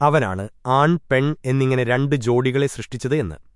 അവനാണ് ആൺ പെൺ എന്നിങ്ങനെ രണ്ട് ജോഡികളെ സൃഷ്ടിച്ചത് എന്ന്.